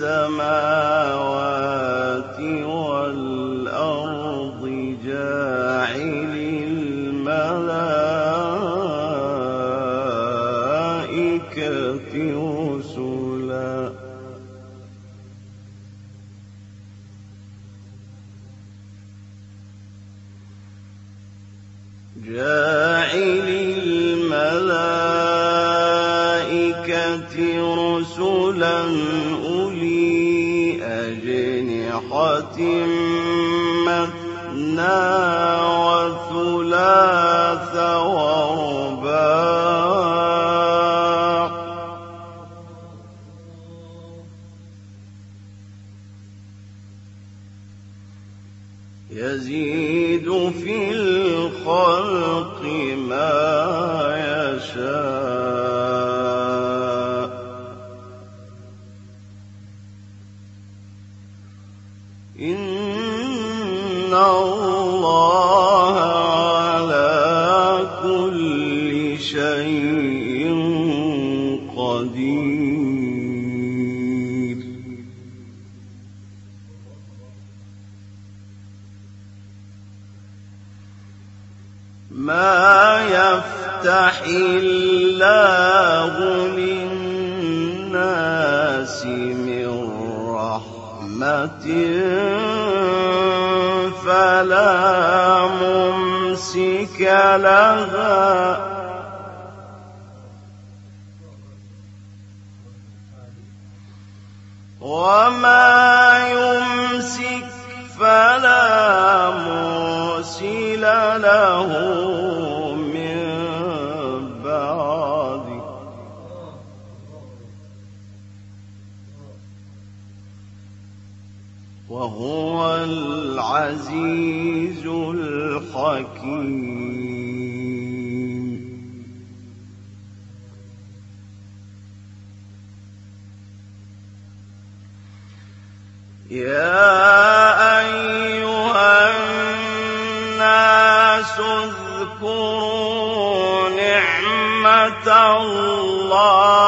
السماوات والأرض جاعل الملائكة رسلا. وثلاث يفتح الله للناس من رحمة فلا ممسك لها وما يمسك فلا مرسل له وهو العزيز الحكيم. يا أيها الناس اذكروا نعمة الله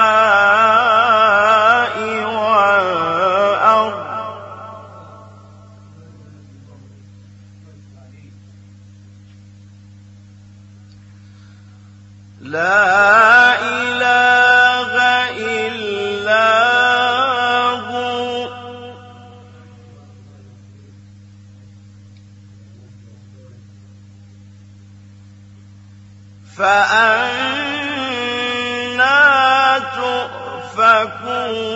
فأنا تؤفكون.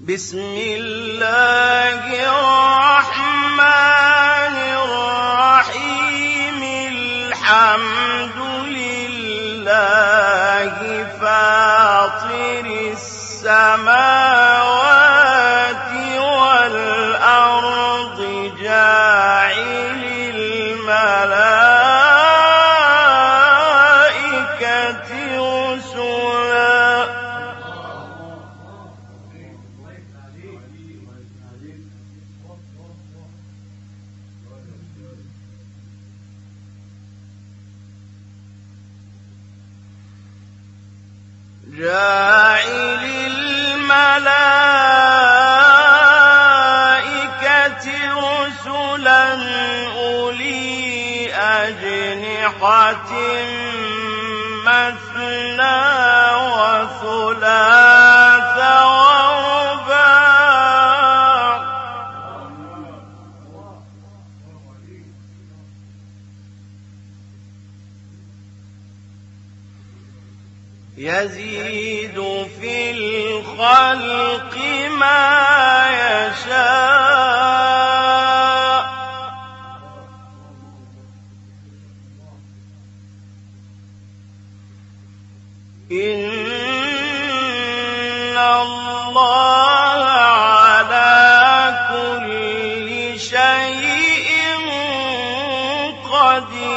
بسم الله السماوات قدير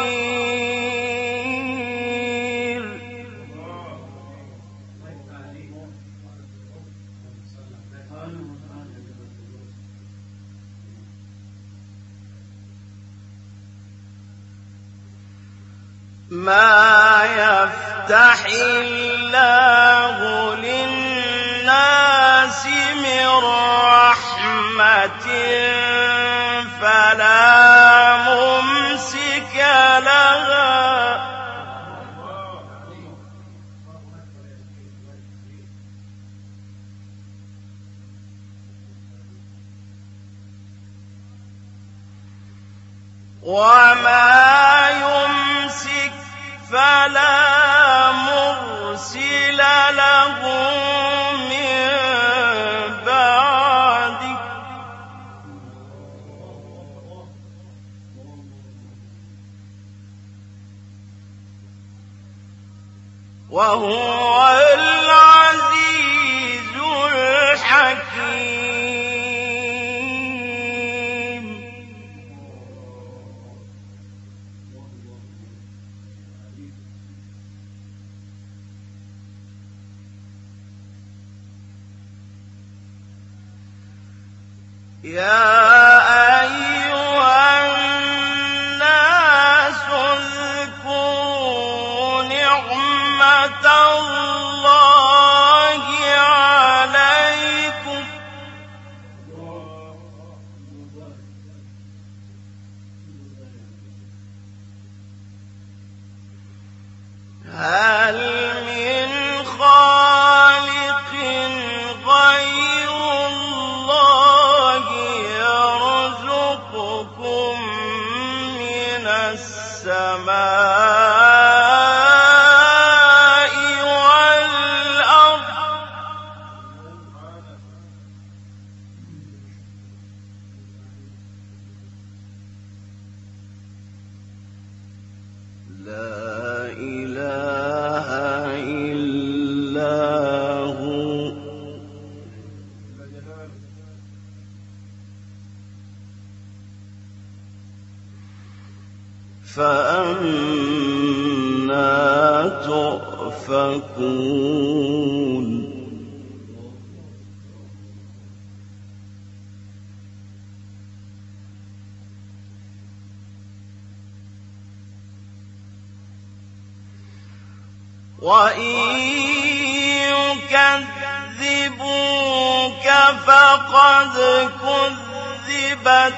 كذبت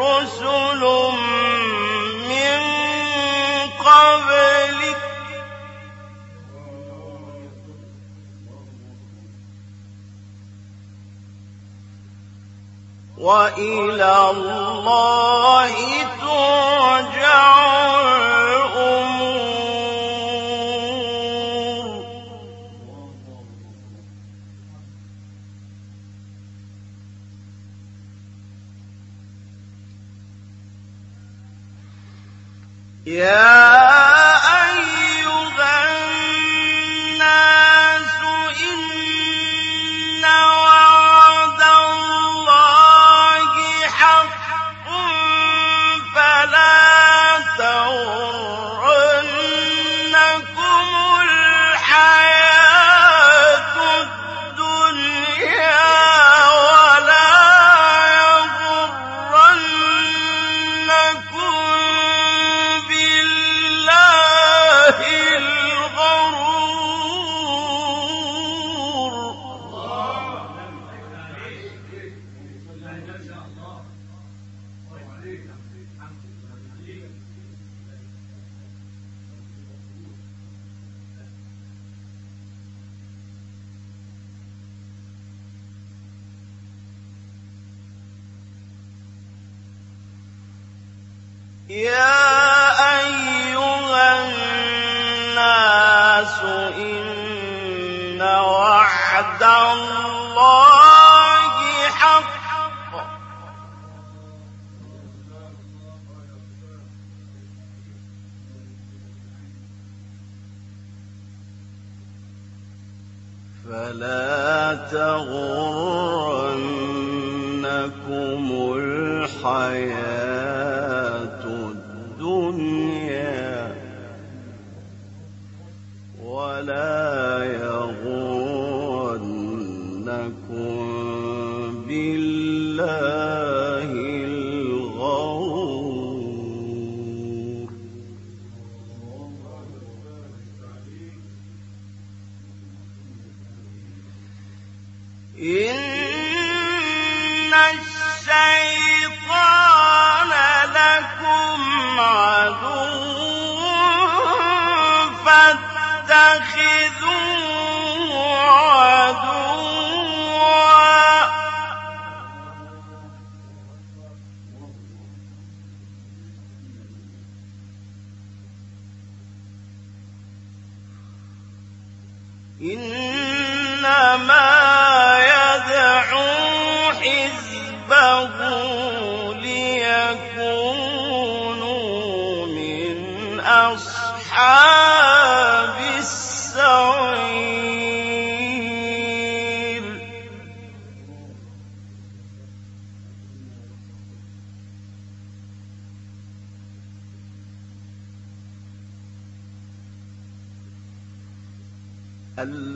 رسل من قبلك. وإلى الله ترجع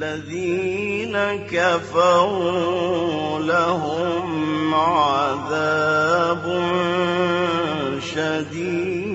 الذين كفروا لهم عذاب شديد.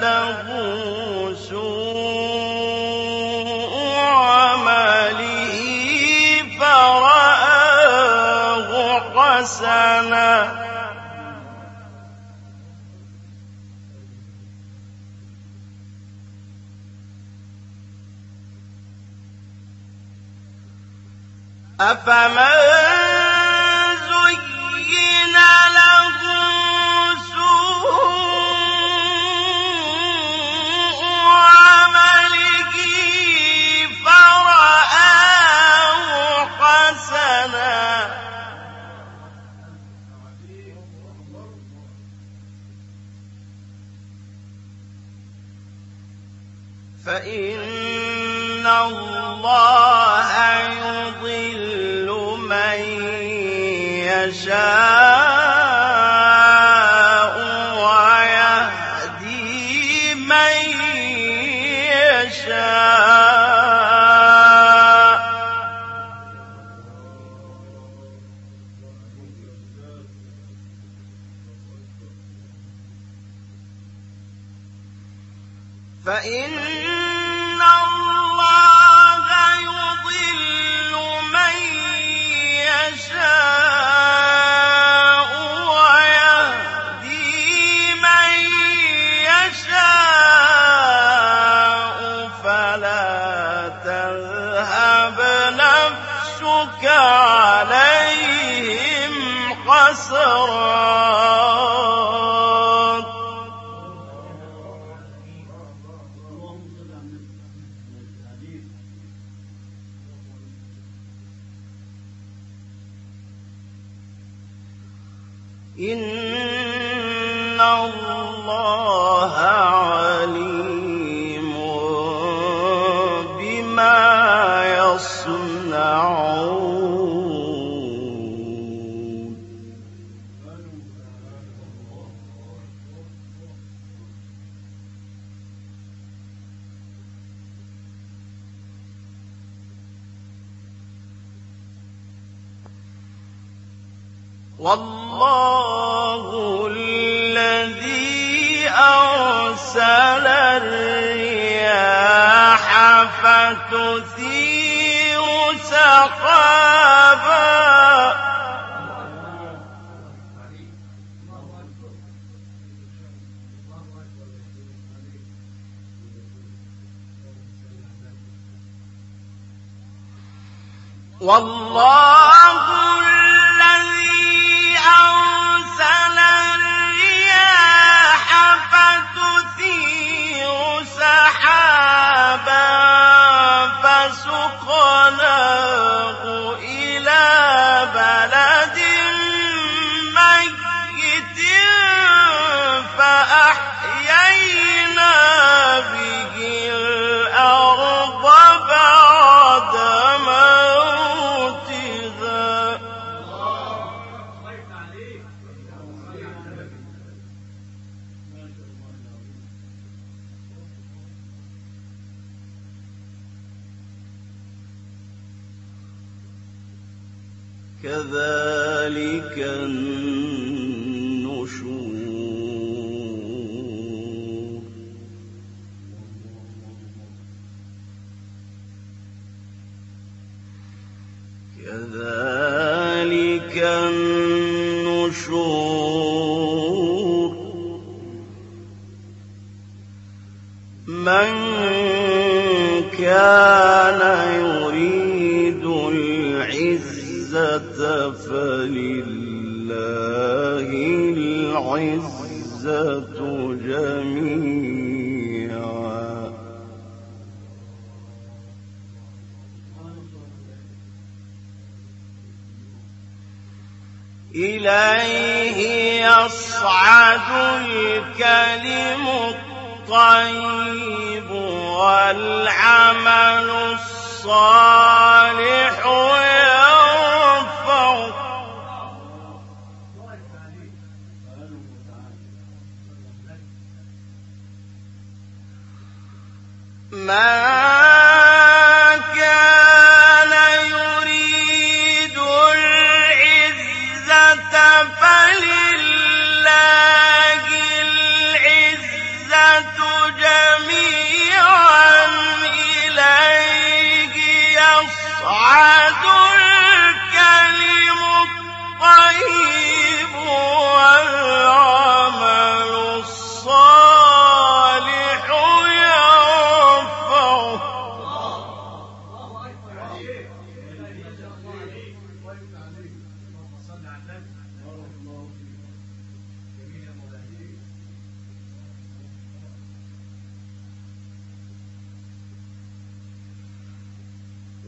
له سوء عمله فرآه حسنا. أفمن إن الله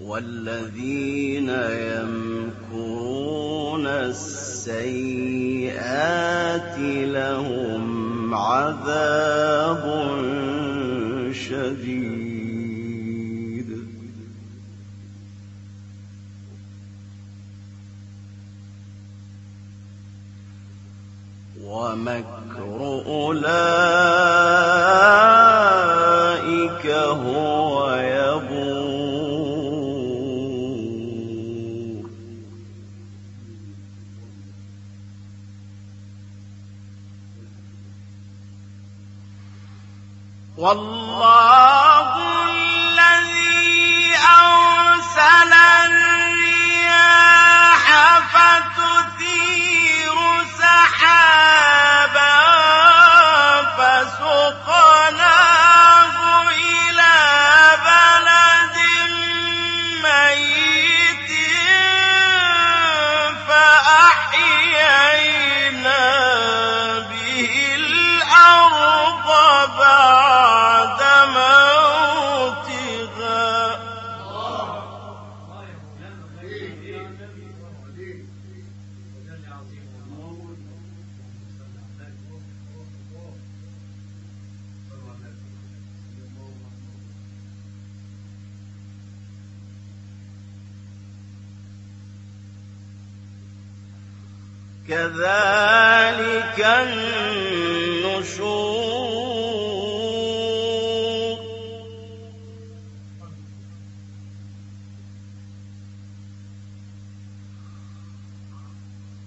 والذين يمكرون السيئات لهم عذاب شديد. ومكر أولئك والله الذي أرسل كذلك النشور.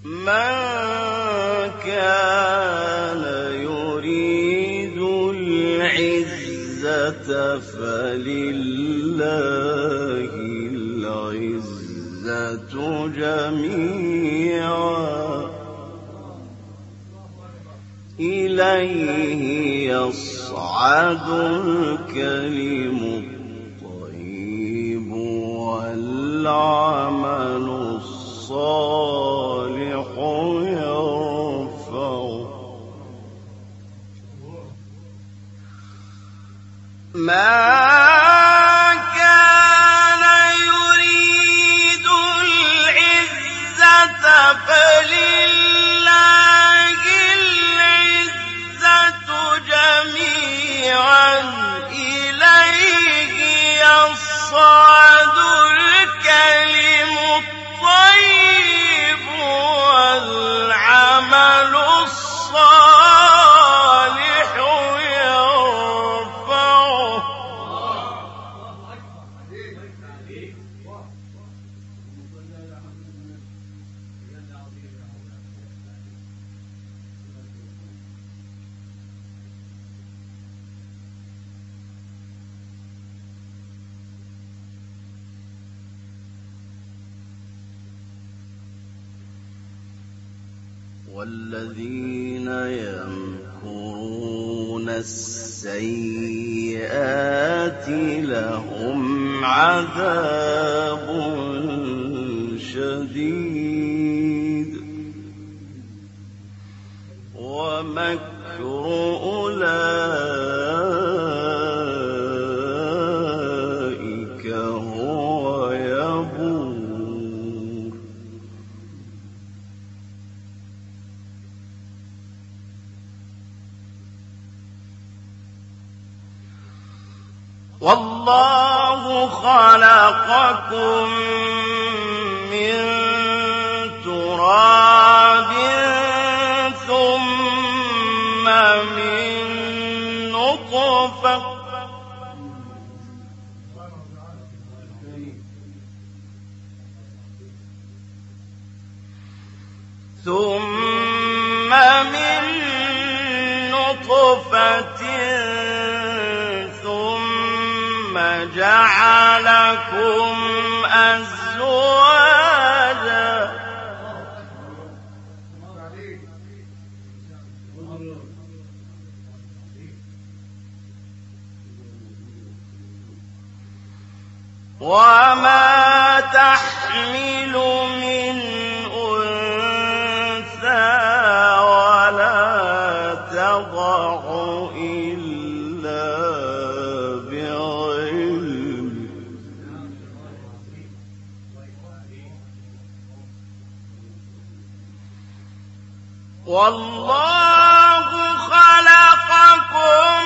من كان يريد العزة فلله إليه يصعد الكلم عذاب شديد ومكر أولئك هو يبور. والله خلقكم من تراب ثم من نطفة. ثم من نطفة لكم أزواجا. وما تحمل من والله خلقكم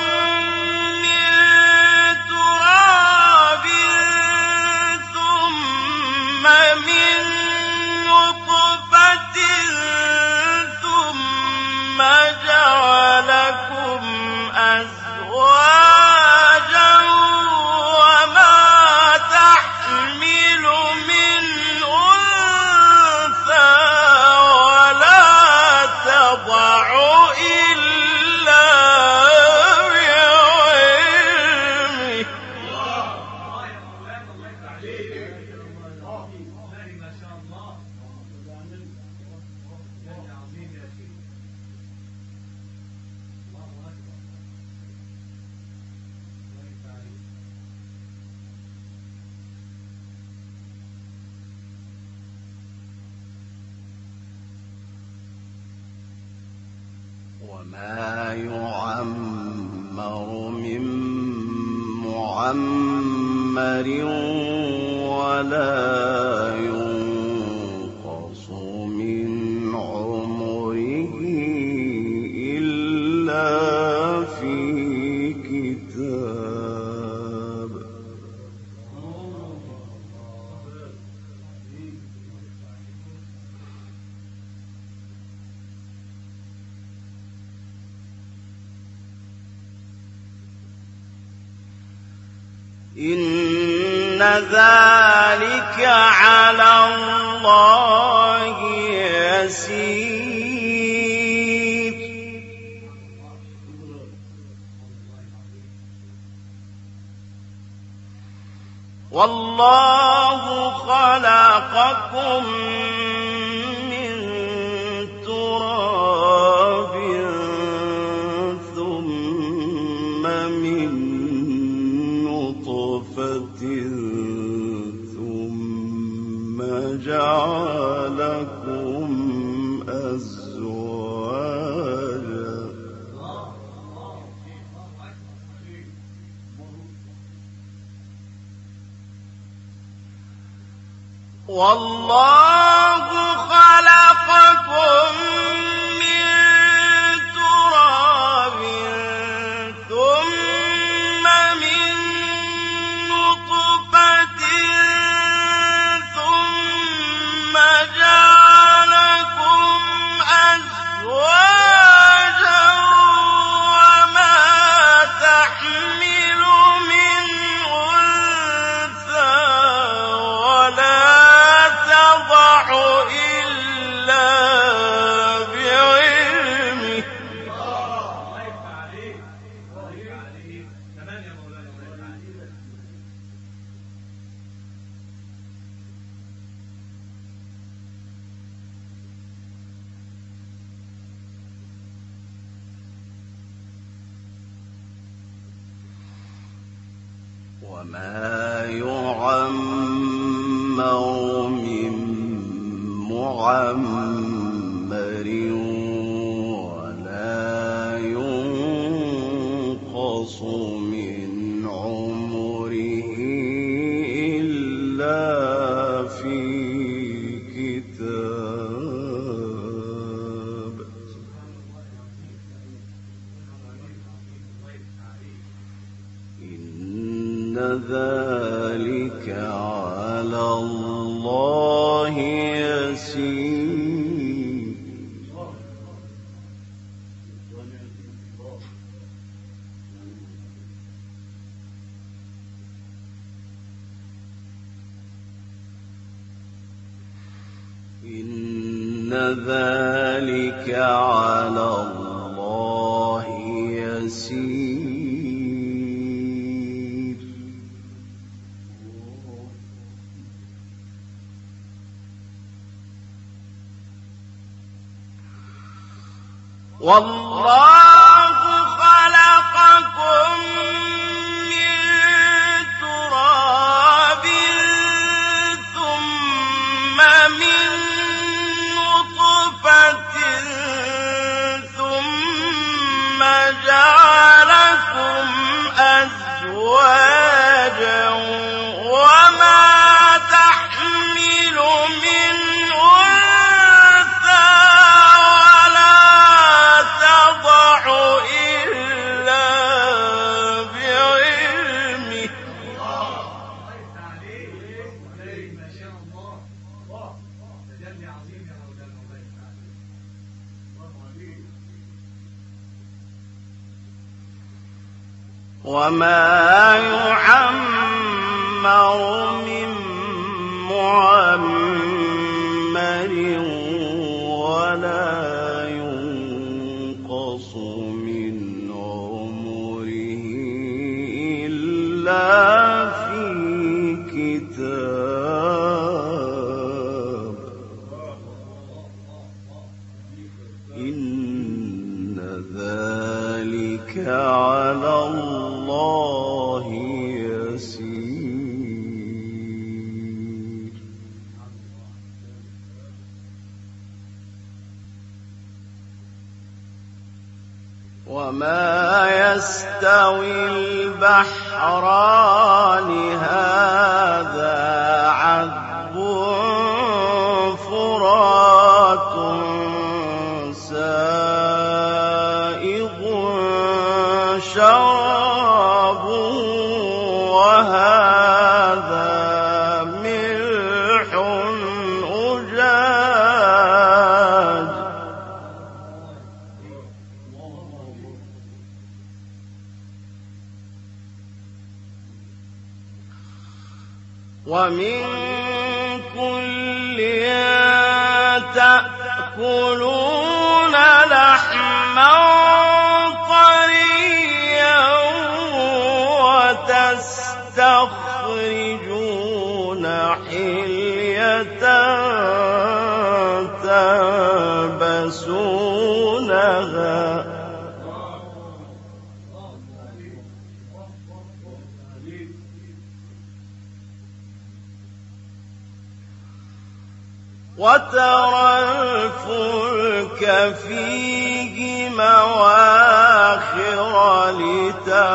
والله خلقكم الله يسير. والله وما يعمر يستوي البحران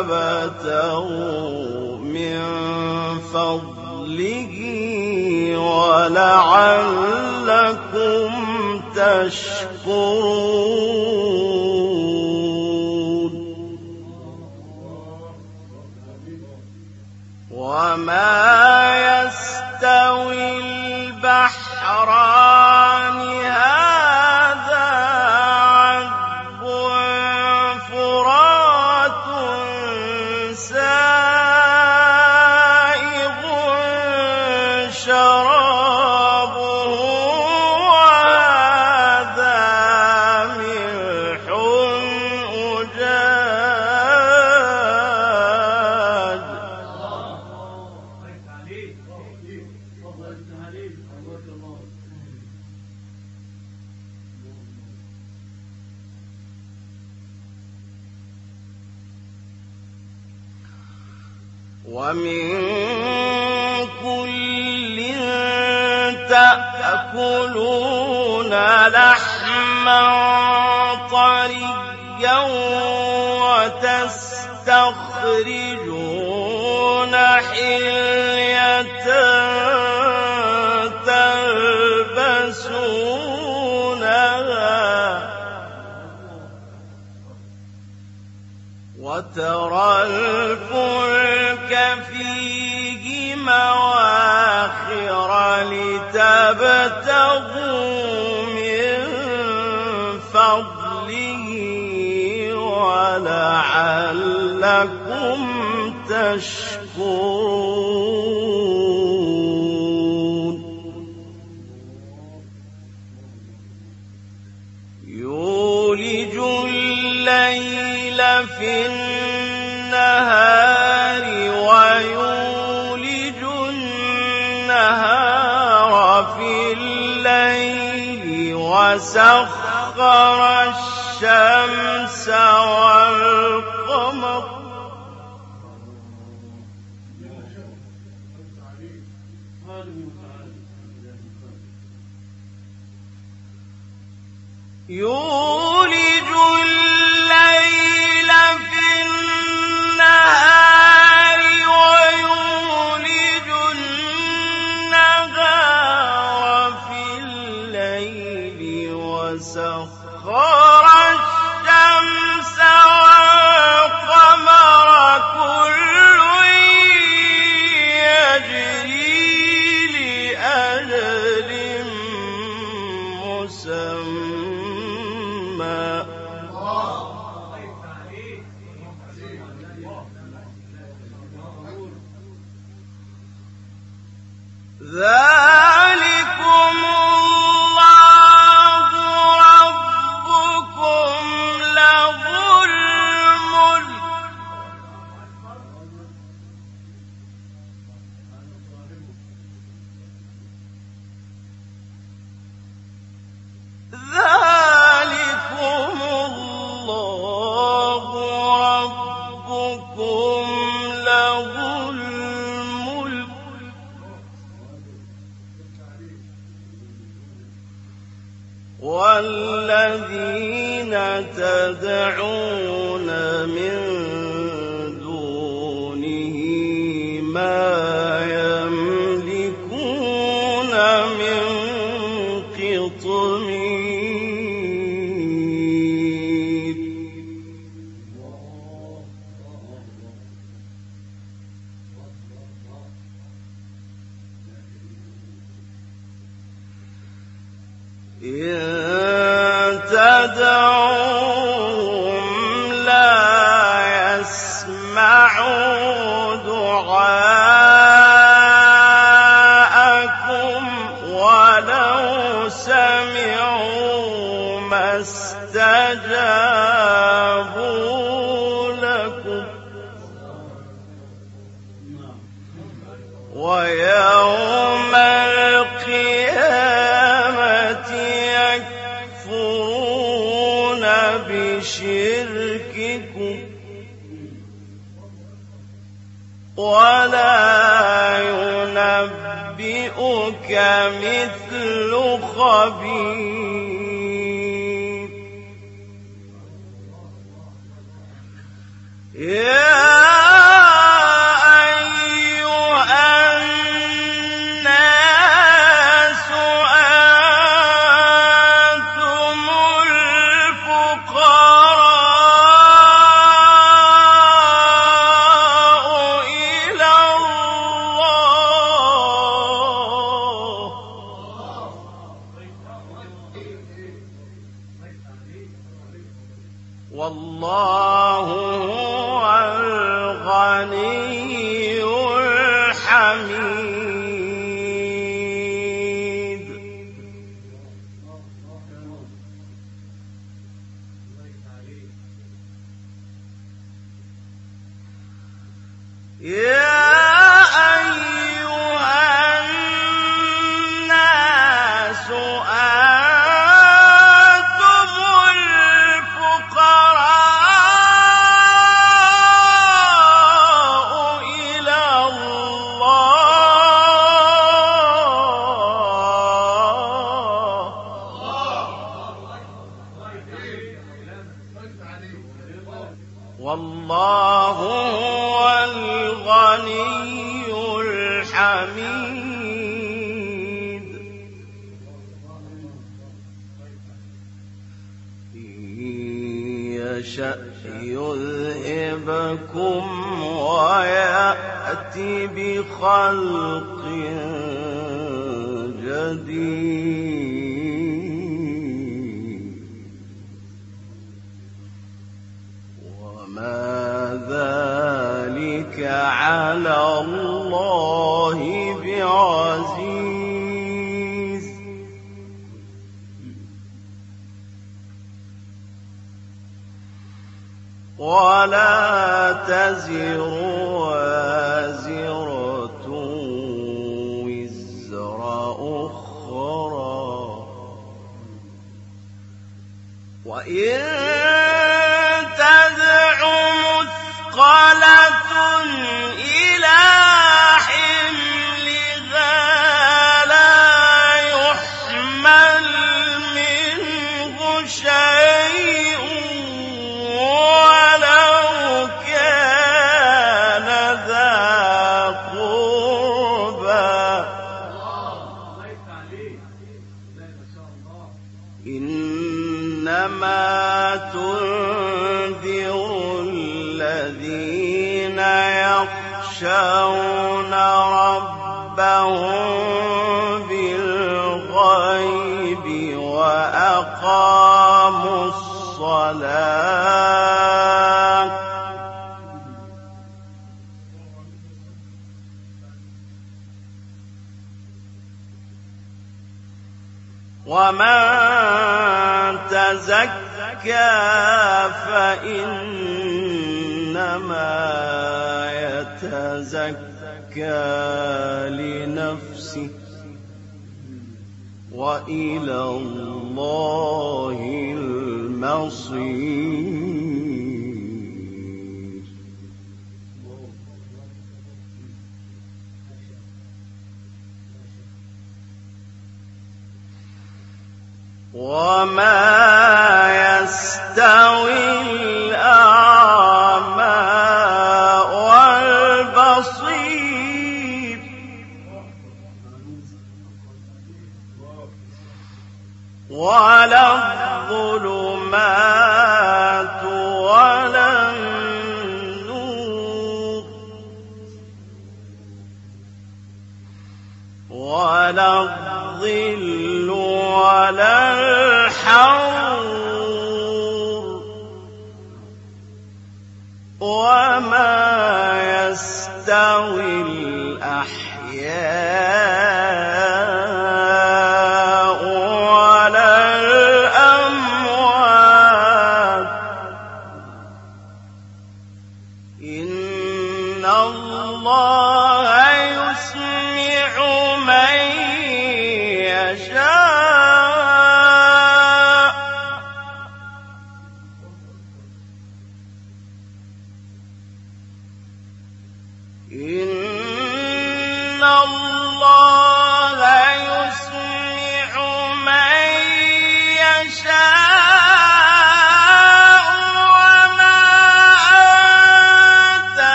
لتبتغوا من فضله ولعلكم تشكرون وما سمعوا ما استجابوا لكم ويوم القيامة يكفرون بشرككم ولا ينبئك مثل خبير يا الحميد. إن يشأ يذهبكم ويأتي بخلق جديد. وما ذلك على الله بعزيز. ولا تزر وازرة وزر أخرى. وإن تدع مثقلة إلى يخشون ربهم بالغيب وأقاموا الصلاة. ومن تزكى فإنما يتزكى لنفسه وإلى الله المصير وما يستوي الأعمى الظلمات ولا النور ولا الظل ولا الحور وما يستوي الأحياء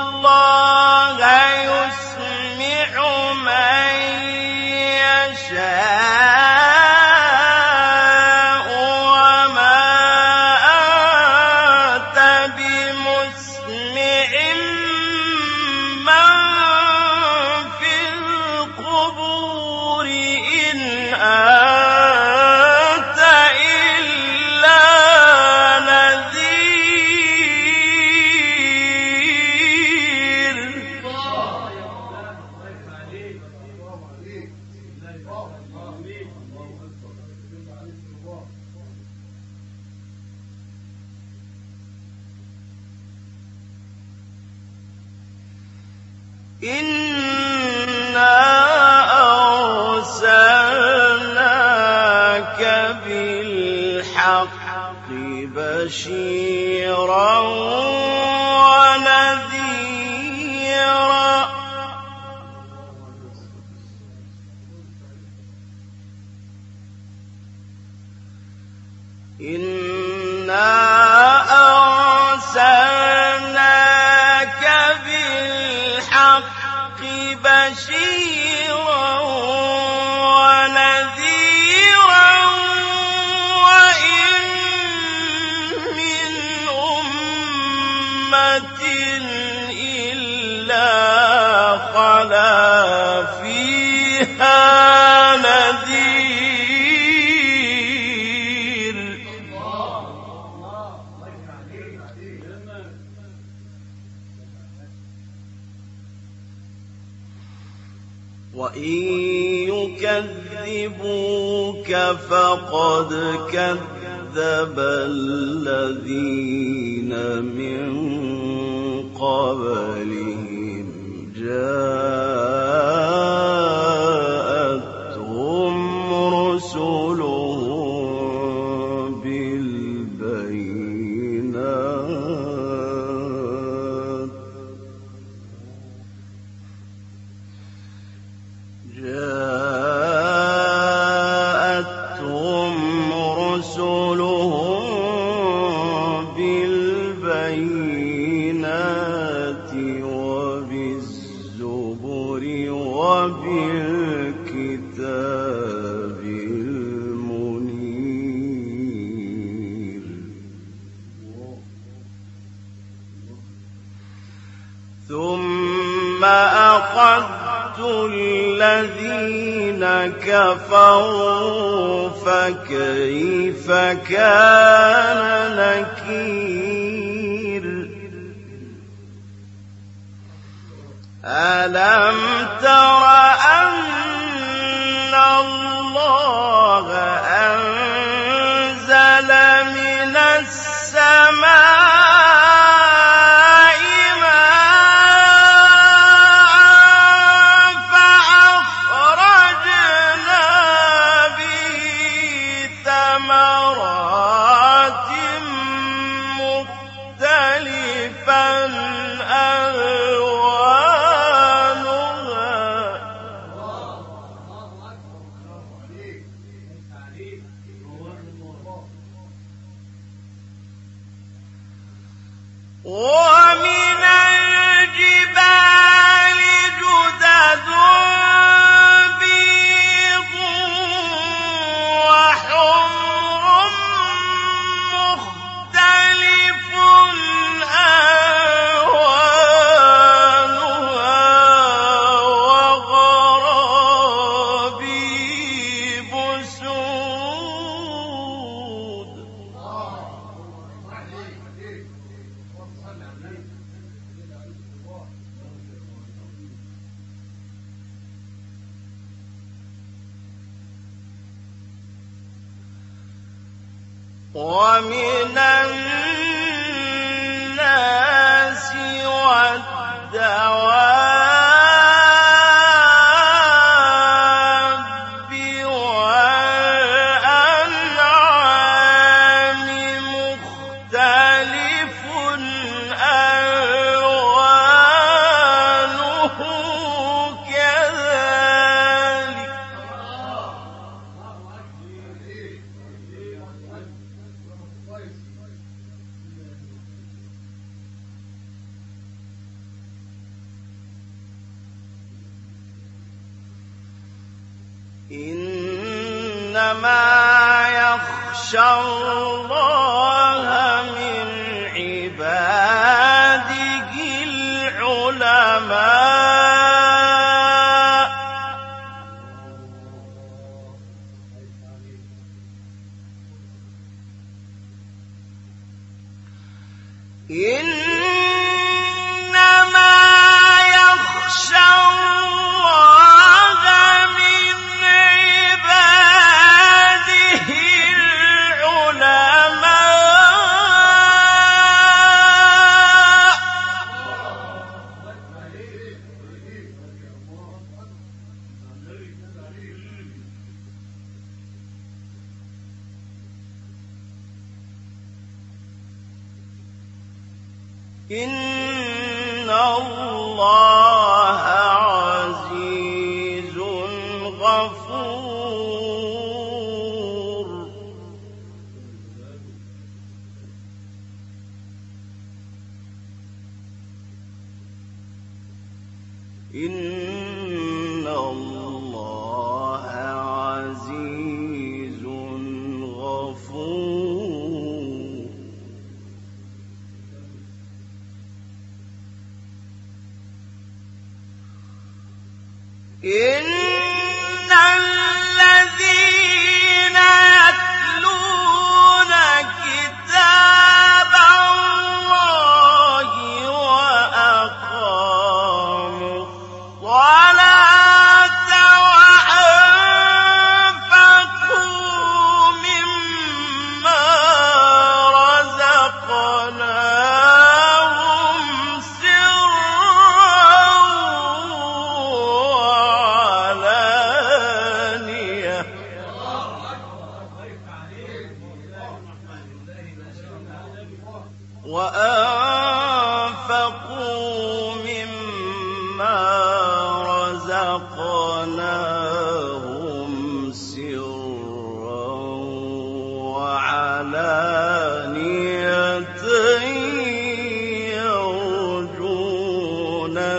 الله فقد كذب الذين من قبلهم. جاءوا كفروا فكيف كان نكير؟ ألم تر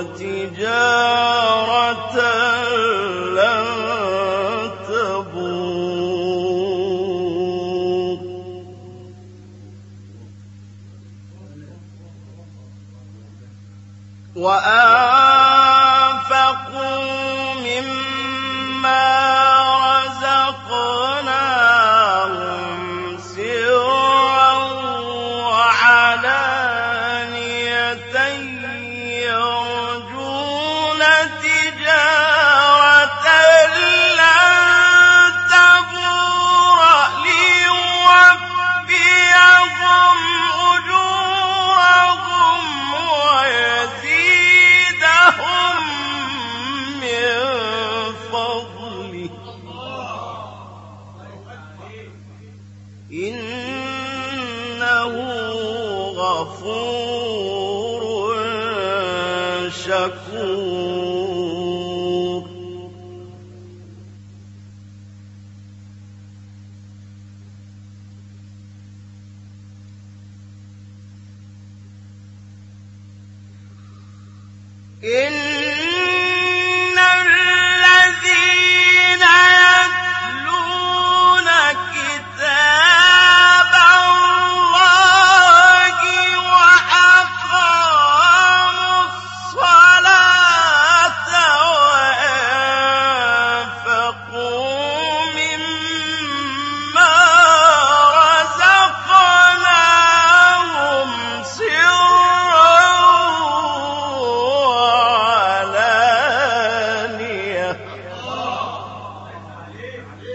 تجارة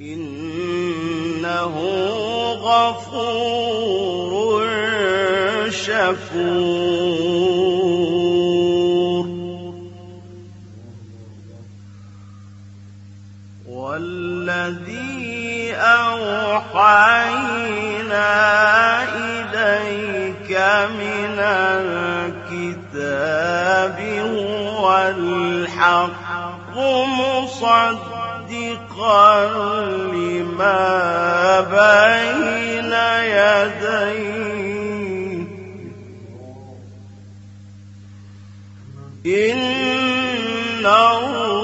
إِنَّهُ غَفُورٌ شَكُورٌ. وَالَّذِي أَوْحَيْنَا إِلَيْكَ مِنَ الْكِتَابِ هُوَ الْحَقُّ مصدق. مصدقا بين إن الله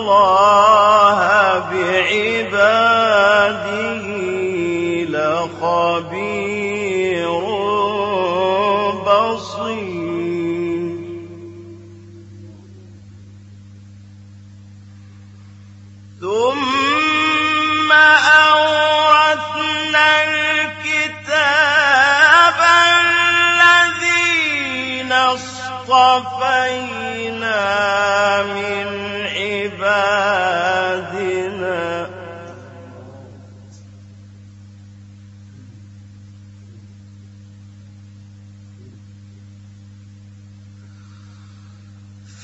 بعباده لخبير.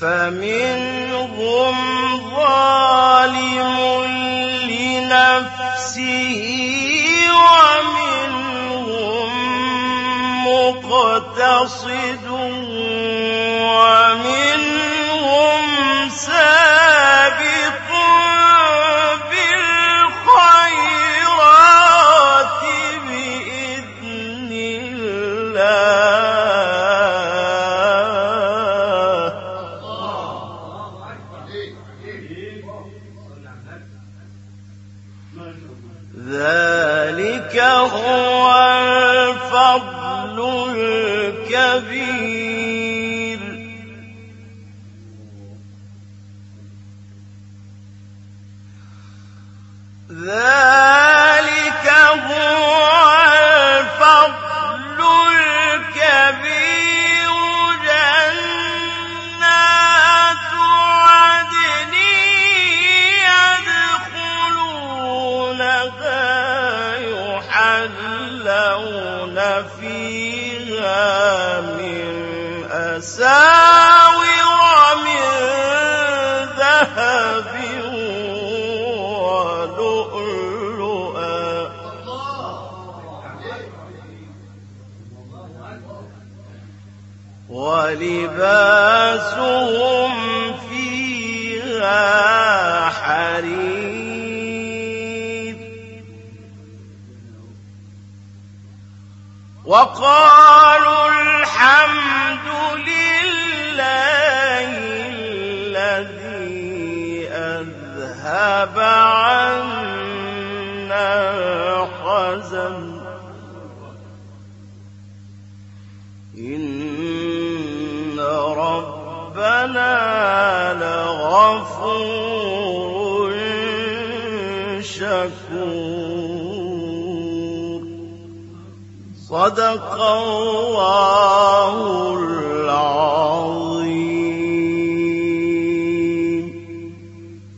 فمنهم ظالم لنفسه ومنهم مقتصد ومنهم سابق بالخيرات بإذن الله.